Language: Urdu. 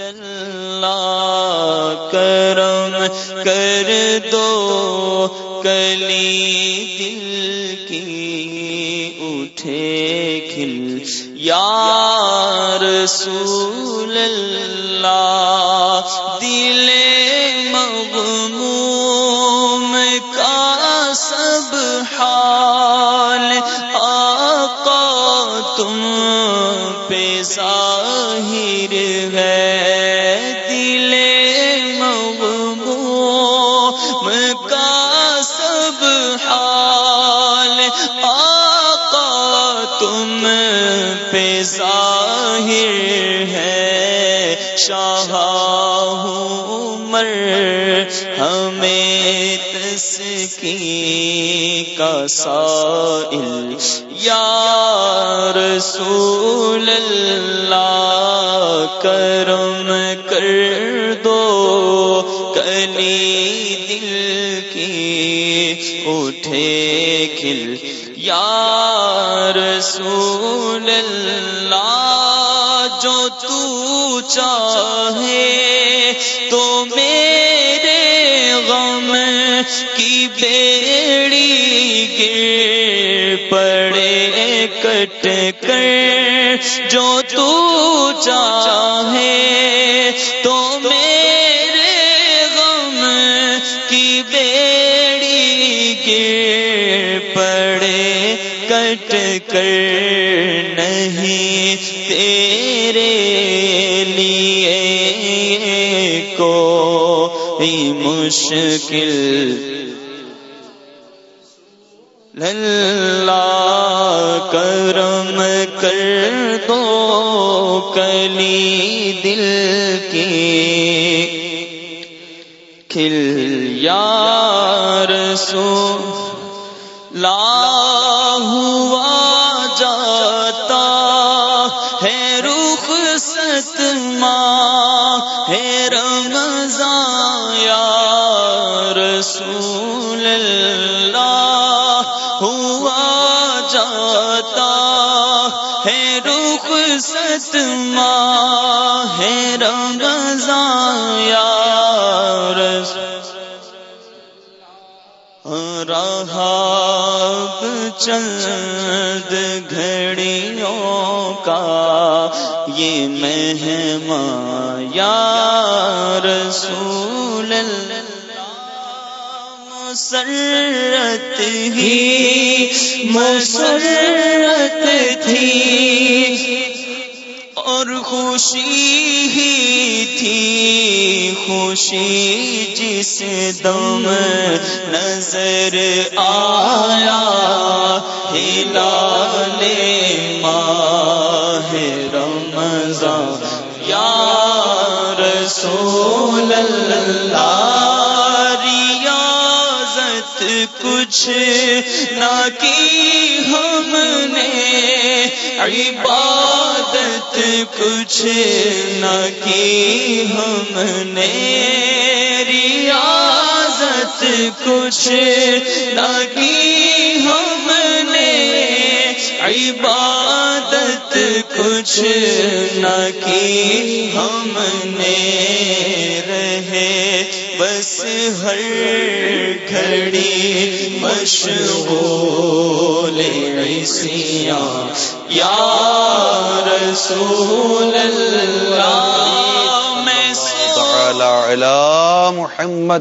اللہ کرم کر دو کلی دل کی اٹھے کھل۔ یا رسول اللہ دل آقا تم پہ ظاہر ہے، شاہ عمر ہمیں تسکی کا سائل۔ یا رسول اللہ، کرم کر دو کلی دل کی، اٹھے یا رسول اللہ، جو تو چاہے تو میرے غم کی بیڑی گر پڑے، کٹ کر جو تو چاہے تو میرے کٹ کر نہیں تیرے لیے کو مشکل۔ اللہ کرم کر دو کلی دل کی کھل یار سو لا رمضان یا رسول اللہ، ہوا جاتا ہے رخ ستما ہے رمضان، یا رسول رہا چند گھڑیوں کا یہ مہما یا رسول مسرت ہی، مسرت تھی۔ اور خوشی ہی تھی، خوشی جس دم نظر آیا، ہلال ماہ رمضان اللہ ریاضت کچھ نہ کی ہم نے، عبادت کچھ نہ کی ہم نے۔ ریاضت کچھ نہ کی ہم نے، عبادت کچھ نہ کی ہم نے۔ بس ہر گھڑی مشغول عیسیاں یا رسول اللہ میں سو تعالی علی محمد